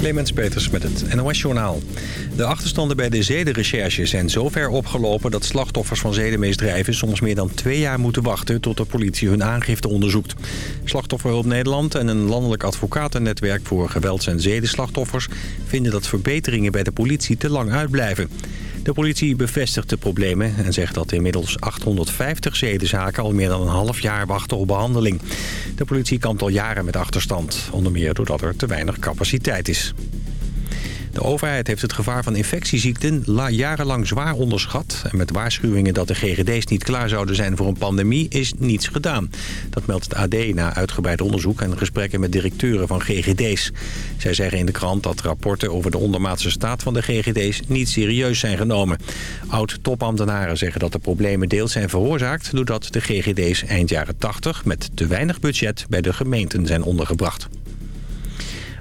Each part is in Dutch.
Clemens Peters met het NOS-journaal. De achterstanden bij de zedenrecherche zijn zo ver opgelopen... dat slachtoffers van zedenmisdrijven soms meer dan twee jaar moeten wachten... tot de politie hun aangifte onderzoekt. Slachtofferhulp Nederland en een landelijk advocatennetwerk... voor gewelds- en zedenslachtoffers vinden dat verbeteringen bij de politie te lang uitblijven. De politie bevestigt de problemen en zegt dat inmiddels 850 zedenzaken al meer dan een half jaar wachten op behandeling. De politie kampt al jaren met achterstand, onder meer doordat er te weinig capaciteit is. De overheid heeft het gevaar van infectieziekten jarenlang zwaar onderschat. En met waarschuwingen dat de GGD's niet klaar zouden zijn voor een pandemie is niets gedaan. Dat meldt het AD na uitgebreid onderzoek en gesprekken met directeuren van GGD's. Zij zeggen in de krant dat rapporten over de ondermaatse staat van de GGD's niet serieus zijn genomen. Oud-topambtenaren zeggen dat de problemen deels zijn veroorzaakt... doordat de GGD's eind jaren 80 met te weinig budget bij de gemeenten zijn ondergebracht.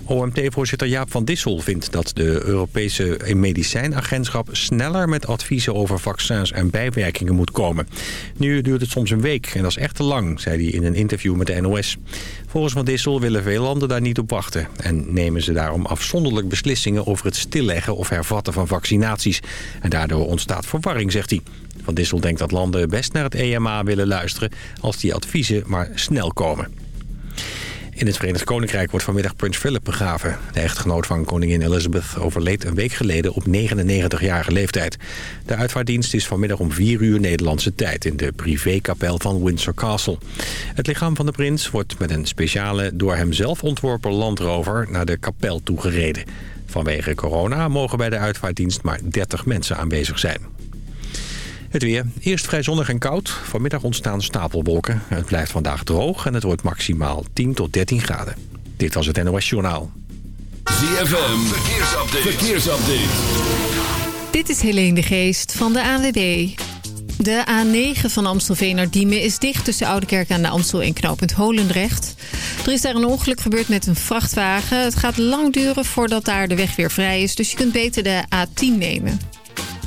OMT-voorzitter Jaap van Dissel vindt dat de Europese medicijnagentschap sneller met adviezen over vaccins en bijwerkingen moet komen. Nu duurt het soms een week en dat is echt te lang, zei hij in een interview met de NOS. Volgens Van Dissel willen veel landen daar niet op wachten en nemen ze daarom afzonderlijk beslissingen over het stilleggen of hervatten van vaccinaties. En daardoor ontstaat verwarring, zegt hij. Van Dissel denkt dat landen best naar het EMA willen luisteren als die adviezen maar snel komen. In het Verenigd Koninkrijk wordt vanmiddag Prins Philip begraven. De echtgenoot van koningin Elizabeth overleed een week geleden op 99-jarige leeftijd. De uitvaartdienst is vanmiddag om 4 uur Nederlandse tijd... in de privékapel van Windsor Castle. Het lichaam van de prins wordt met een speciale door hem zelf ontworpen landrover... naar de kapel toegereden. Vanwege corona mogen bij de uitvaartdienst maar 30 mensen aanwezig zijn. Het weer. Eerst vrij zonnig en koud. Vanmiddag ontstaan stapelwolken. Het blijft vandaag droog en het wordt maximaal 10 tot 13 graden. Dit was het NOS Journaal. ZFM. Verkeersupdate. Verkeersupdate. Dit is Helene de Geest van de ANWB. De A9 van Amstelveen naar Diemen is dicht tussen Oudekerk aan de Amstel en knooppunt Holendrecht. Er is daar een ongeluk gebeurd met een vrachtwagen. Het gaat lang duren voordat daar de weg weer vrij is, dus je kunt beter de A10 nemen.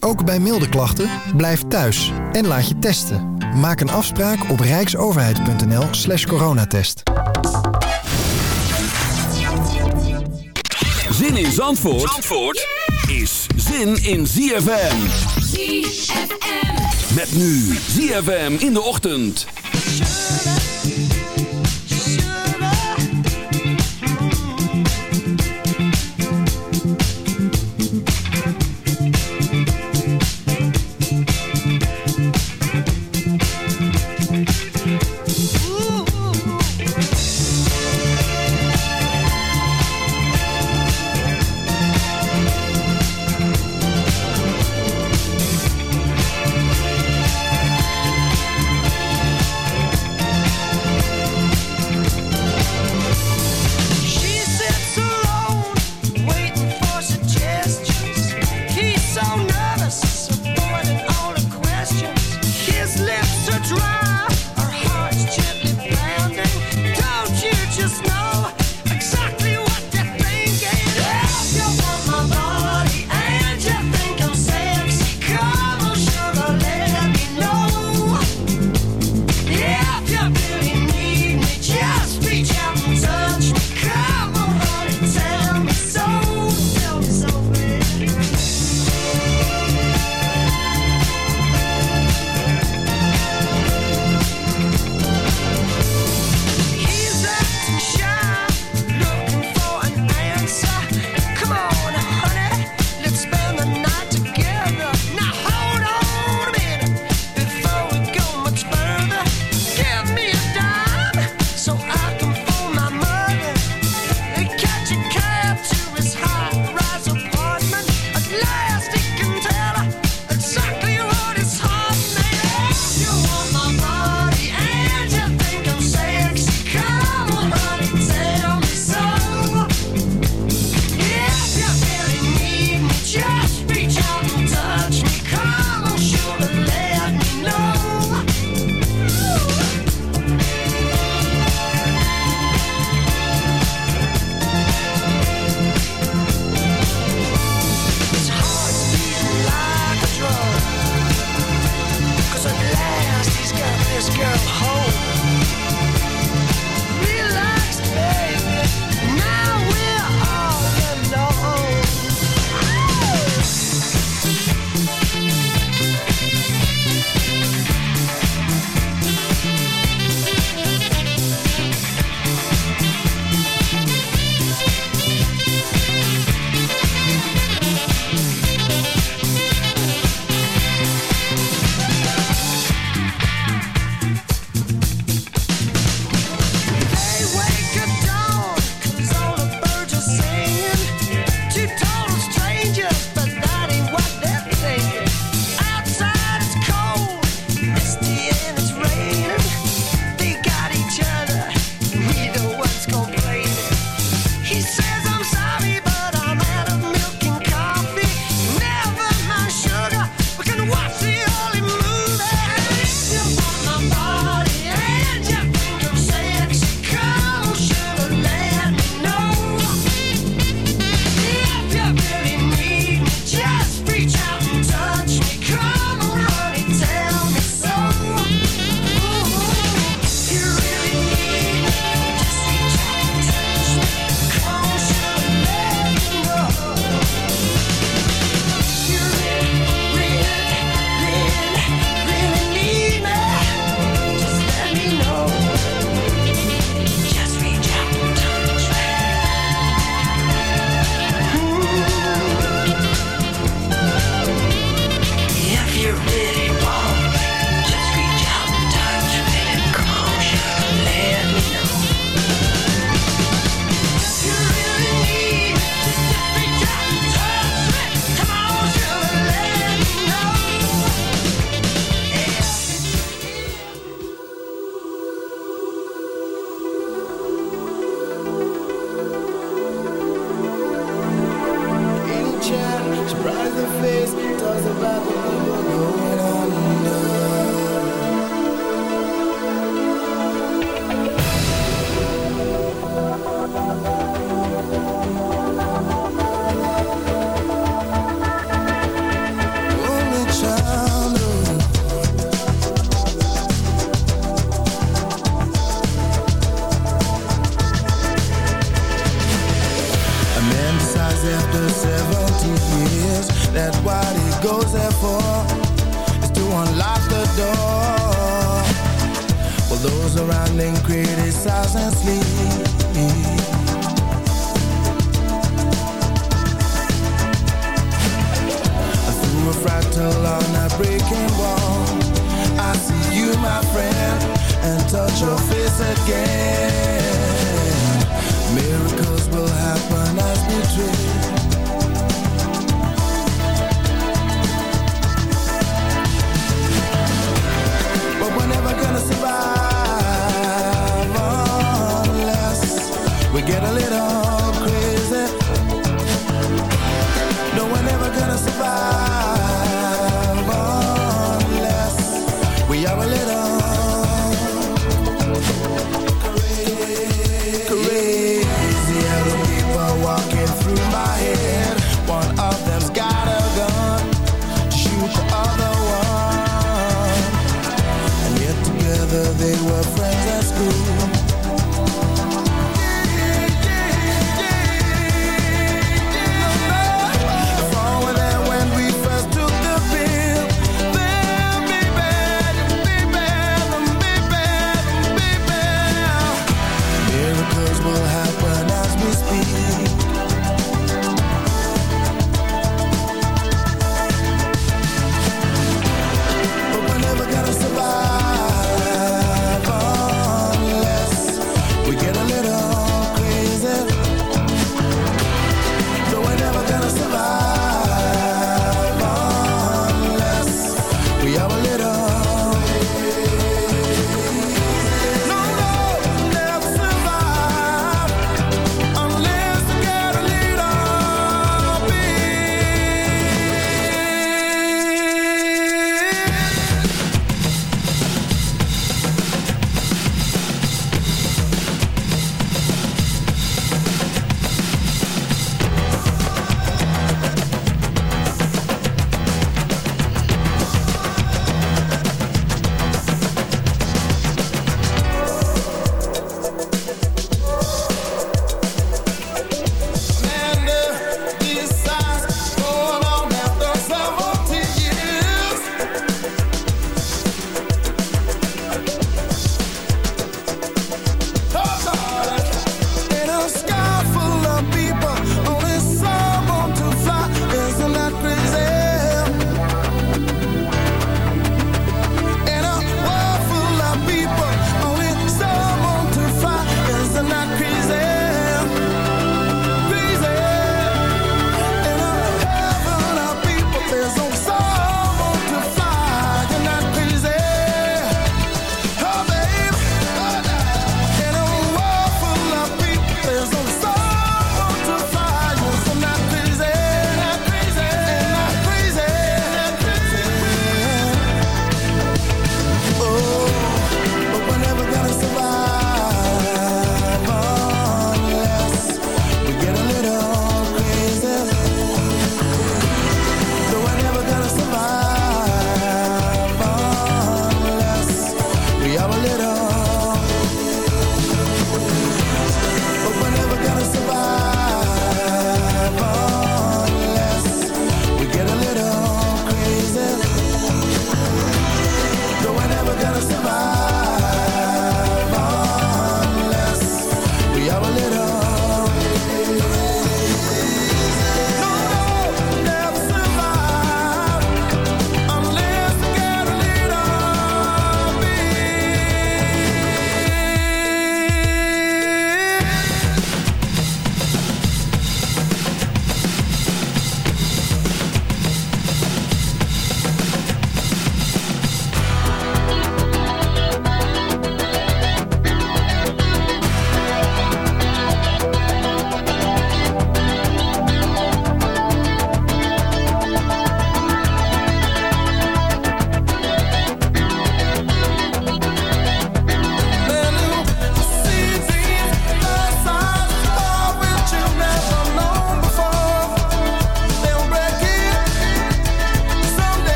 Ook bij milde klachten, blijf thuis en laat je testen. Maak een afspraak op rijksoverheid.nl slash coronatest. Zin in Zandvoort, Zandvoort is zin in ZFM. ZFM. Met nu ZFM in de ochtend.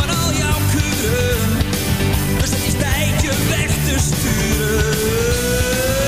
van al jouw kuren. Dus het is tijd je weg te sturen.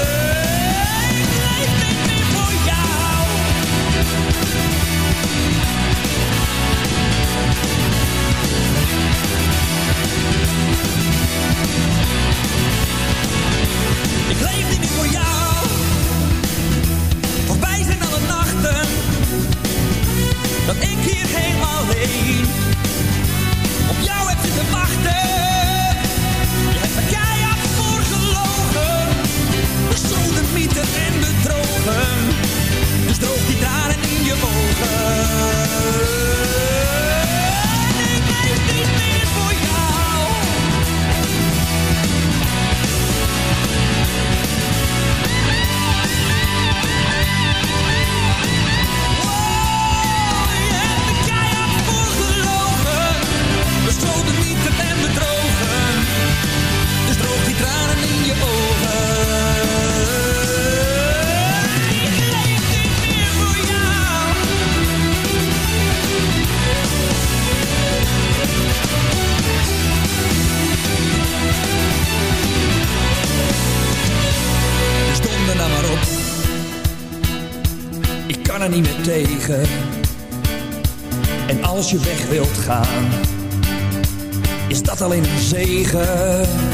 zegen.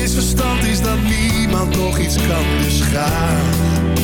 misverstand is dat niemand nog iets kan, dus.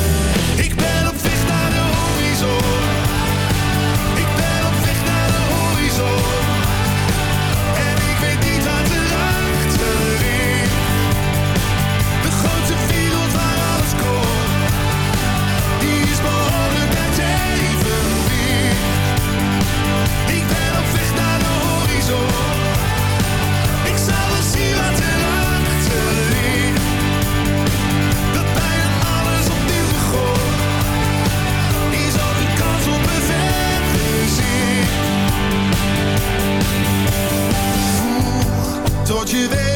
Je weet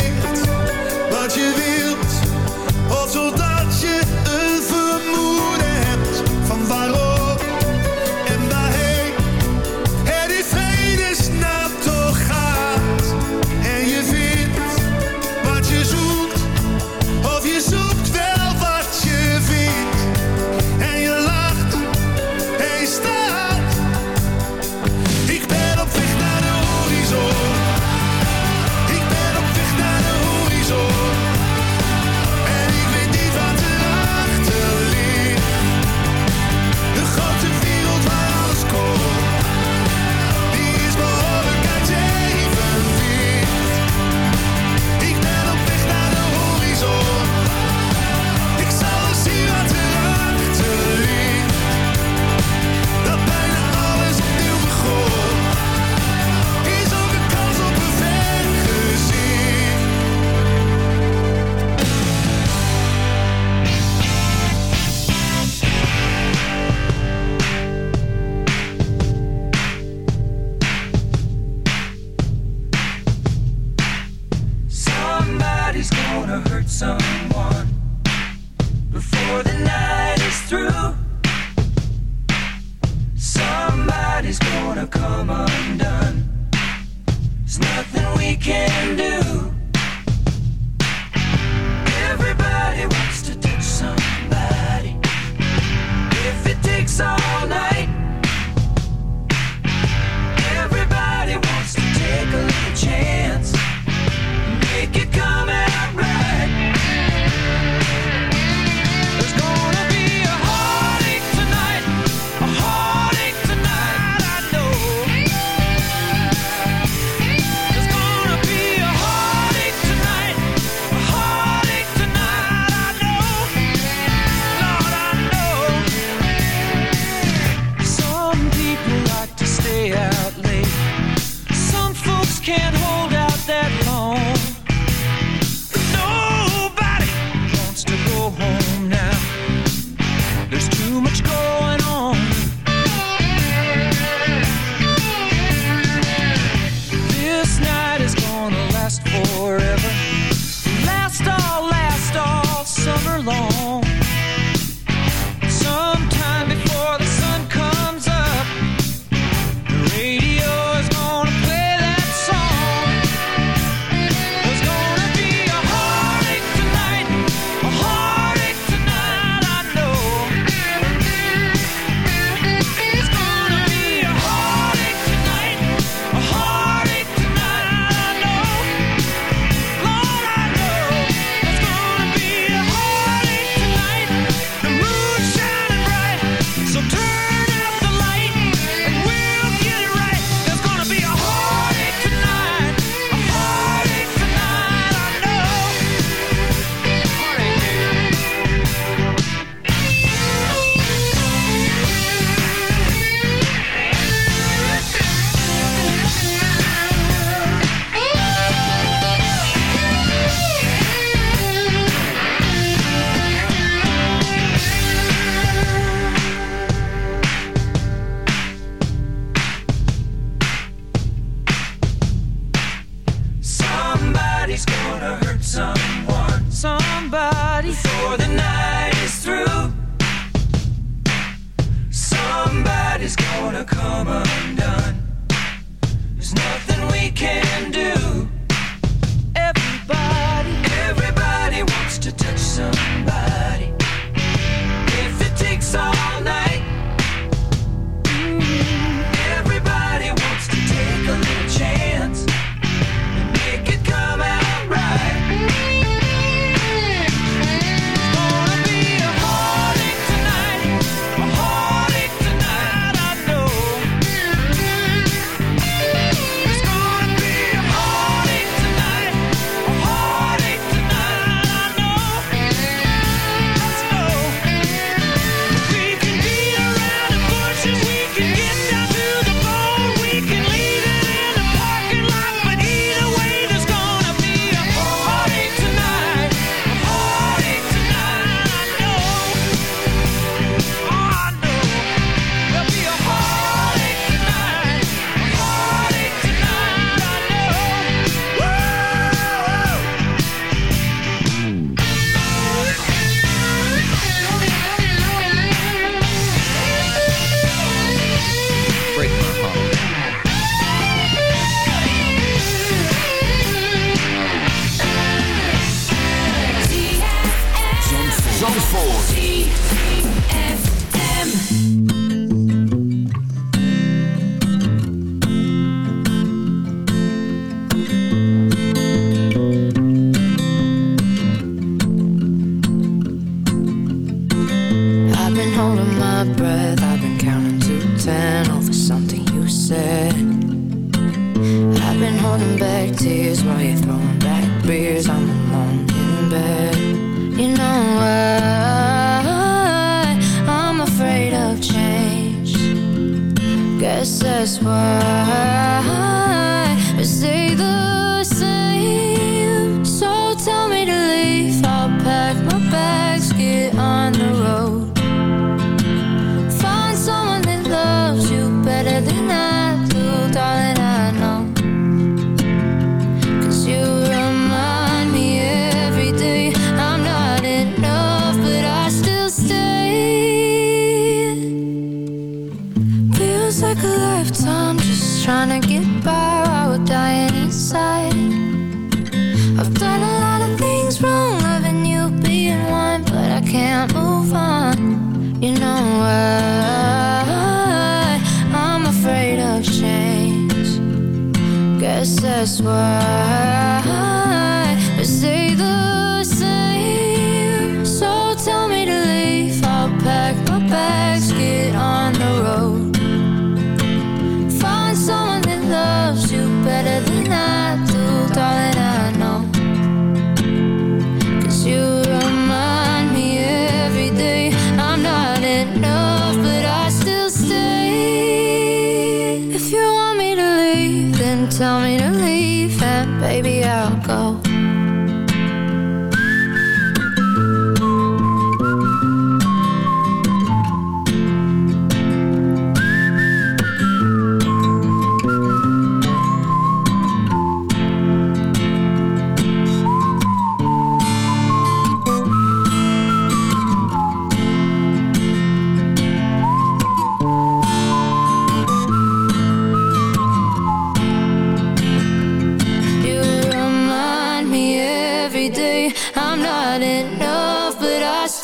this world.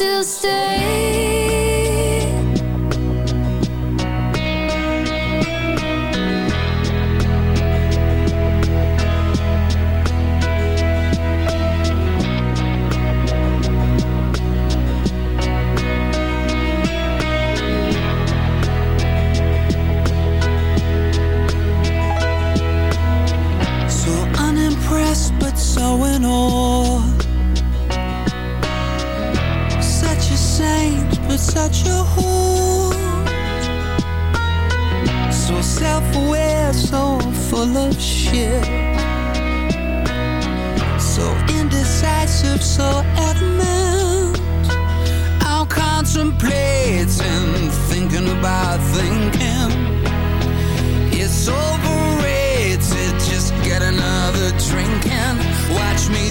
still stay. full of shit. So indecisive, so adamant. I'm contemplating, thinking about thinking. It's overrated, just get another drink and watch me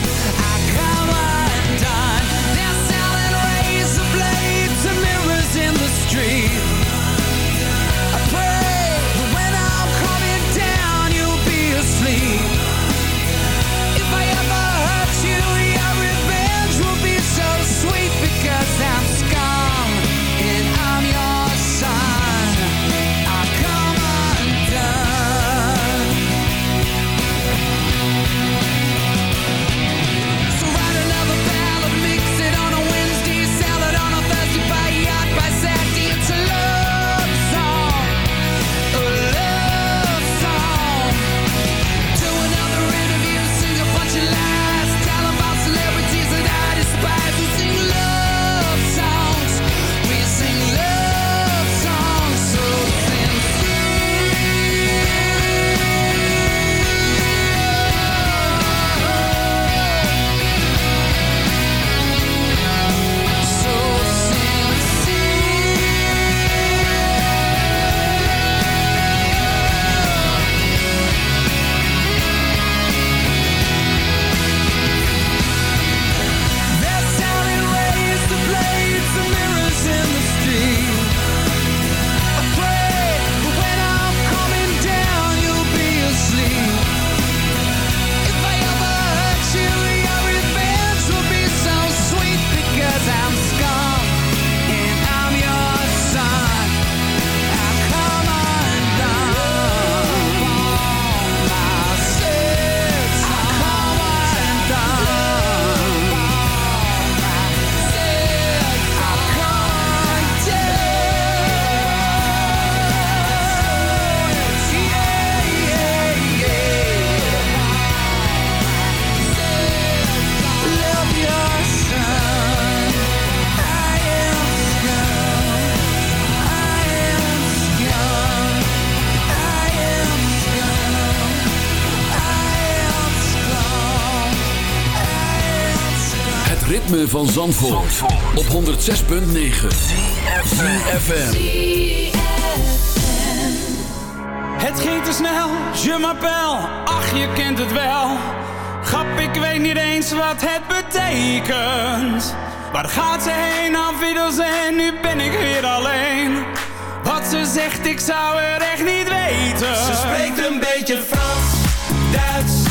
Van Zandvoort, op 106.9 CFFM Het ging te snel, je m'appelle, ach je kent het wel. Grap, ik weet niet eens wat het betekent. Waar gaat ze heen, afwiddels en nu ben ik weer alleen. Wat ze zegt, ik zou er echt niet weten. Ze spreekt een beetje Frans, Duits,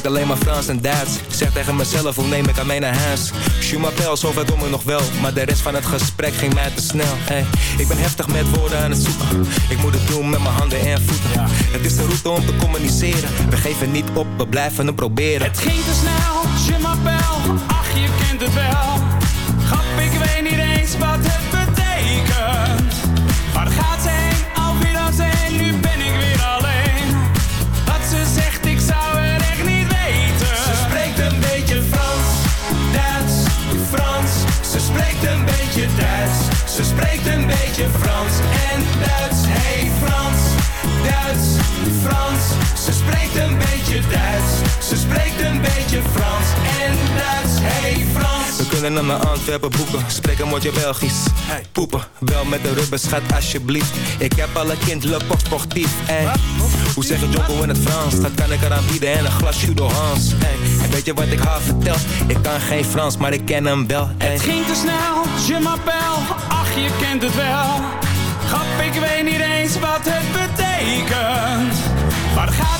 spreekt alleen maar Frans en Duits. Zeg tegen mezelf, hoe neem ik aan naar huis? Je m'appelle, zover kom ik nog wel. Maar de rest van het gesprek ging mij te snel. Hey, Ik ben heftig met woorden aan het zoeken. Ik moet het doen met mijn handen en voeten. Het is de route om te communiceren. We geven niet op, we blijven het proberen. Het ging te snel, je m'appelle, ach je kent het wel. Grap, ik weet niet eens wat het Frans en Duits. Hey Frans. We kunnen naar Antwerpen boeken Spreek een woordje Belgisch hey. Poepen, wel met de rubber schat alsjeblieft Ik heb alle kind, le pop sportief hey. Hoe zeg je Jocko in het Frans? Dat kan ik eraan bieden en een glas Judo Hans hey. En weet je wat ik haar vertel? Ik kan geen Frans, maar ik ken hem wel hey. Het ging te snel, je m'appelle, ach je kent het wel. Grap, ik weet niet eens wat het betekent. Waar gaat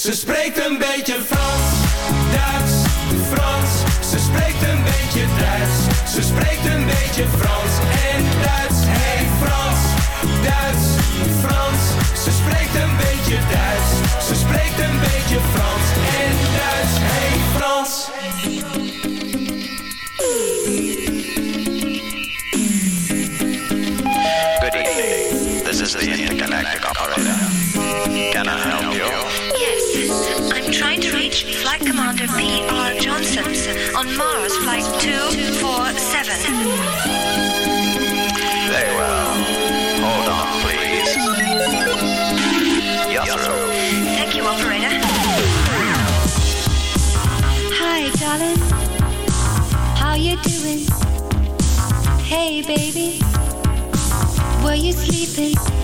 Ze spreekt een beetje Frans, Duits, Frans. Ze spreekt een beetje Duits. Ze spreekt een beetje Frans en Duits. Hey Frans, Duits, Frans. Ze spreekt een beetje Duits. Ze spreekt een beetje Frans en Duits. Hey Frans. On Mars Flight 247. Very well. Hold on, please. You're. Thank you, operator. Hi, darling. How you doing? Hey, baby. Were you sleeping?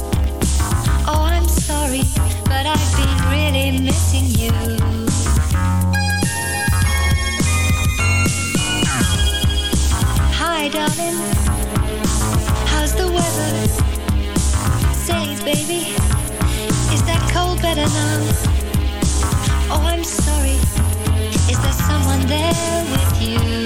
Oh, there someone there with you?